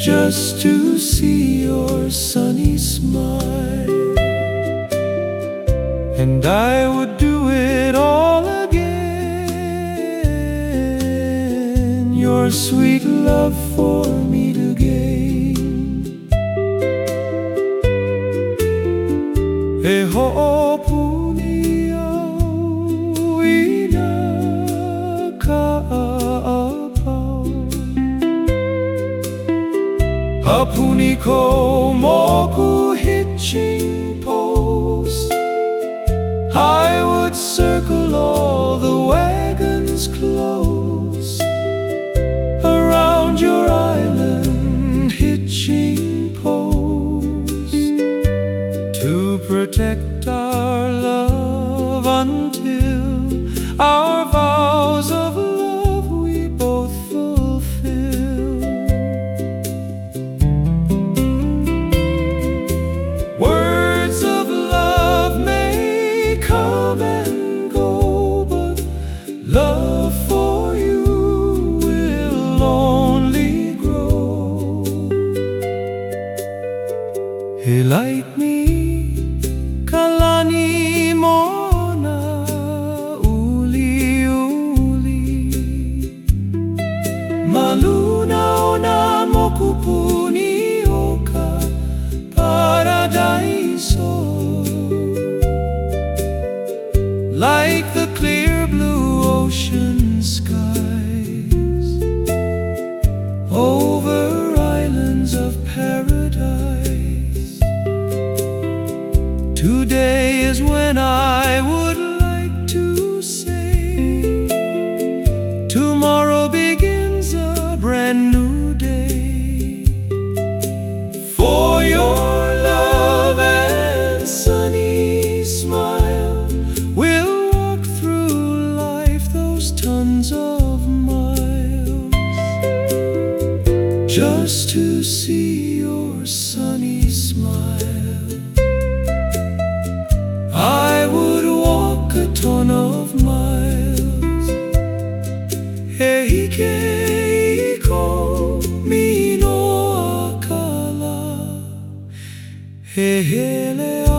just to see your sunny smile. And I would do it all again. Your sweet love for me to gain. Eh, e ho'opuni Hapuni ko moku hitching post. I would circle all the wagons close around your island hitching post to protect our love until our mokupuni oka paradiso like the clear blue ocean skies over islands of paradise. Today is when I just to see your sunny smile. I would walk a ton of miles. Hey, ko mi no akala. He hele